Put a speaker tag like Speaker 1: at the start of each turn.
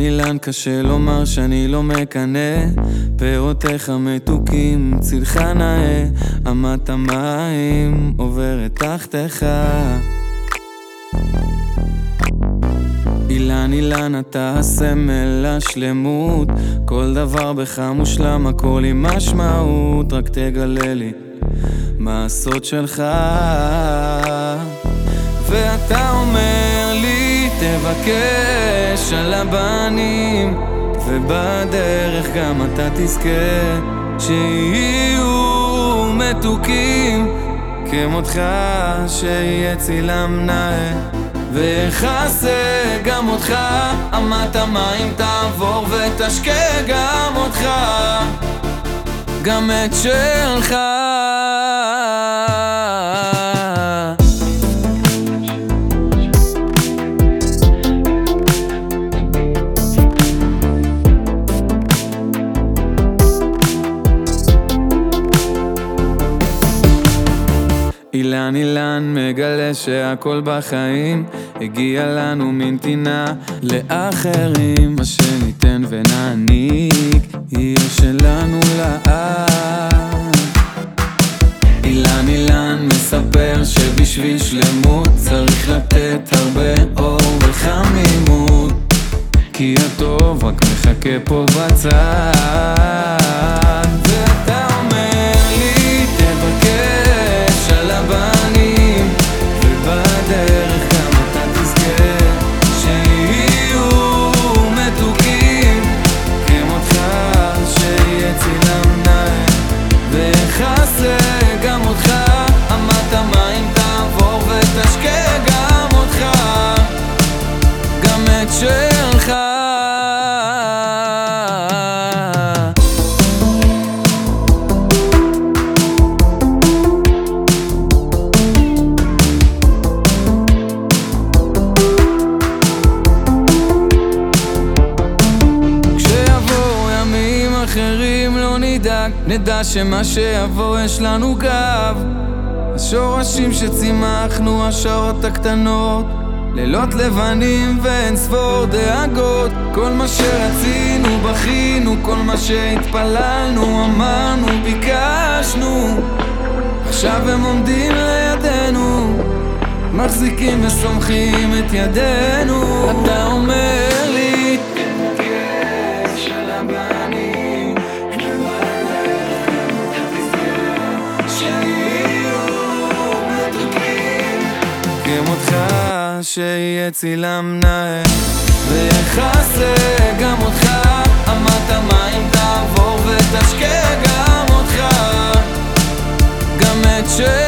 Speaker 1: אילן קשה לומר שאני לא מקנא. פירותיך מתוקים, צילך נאה. אמת המים עוברת תחתיך. אילן אילן אתה הסמל לשלמות. כל דבר בך מושלם הכל עם משמעות. רק תגלה לי מה הסוד שלך. ואתה אומר תבקש על הבנים ובדרך גם אתה תזכה שיהיו מתוקים כמותך שיהיה צילם נאה ויכסה גם אותך אמת המים תעבור ותשקה גם אותך גם את שלך אילן אילן מגלה שהכל בחיים הגיע לנו מנתינה לאחרים. מה שניתן ונעניק יהיה שלנו לעד. אילן אילן מספר שבשביל שלמות צריך לתת הרבה אור וחמימות. כי הטוב רק מחכה פה בצד Sunset נדאג, נדע שמה שיבוא יש לנו גב. השורשים שצימחנו, השעות הקטנות לילות לבנים ואין ספור דאגות. כל מה שרצינו, בכינו, כל מה שהתפללנו, אמרנו, ביקשנו. עכשיו הם עומדים לידינו מחזיקים וסומכים את ידינו. אתה אומר לי אותך שיהיה צילם נאה. ויכסה גם אותך אמת המים תעבור ותשקה גם אותך. גם את ש...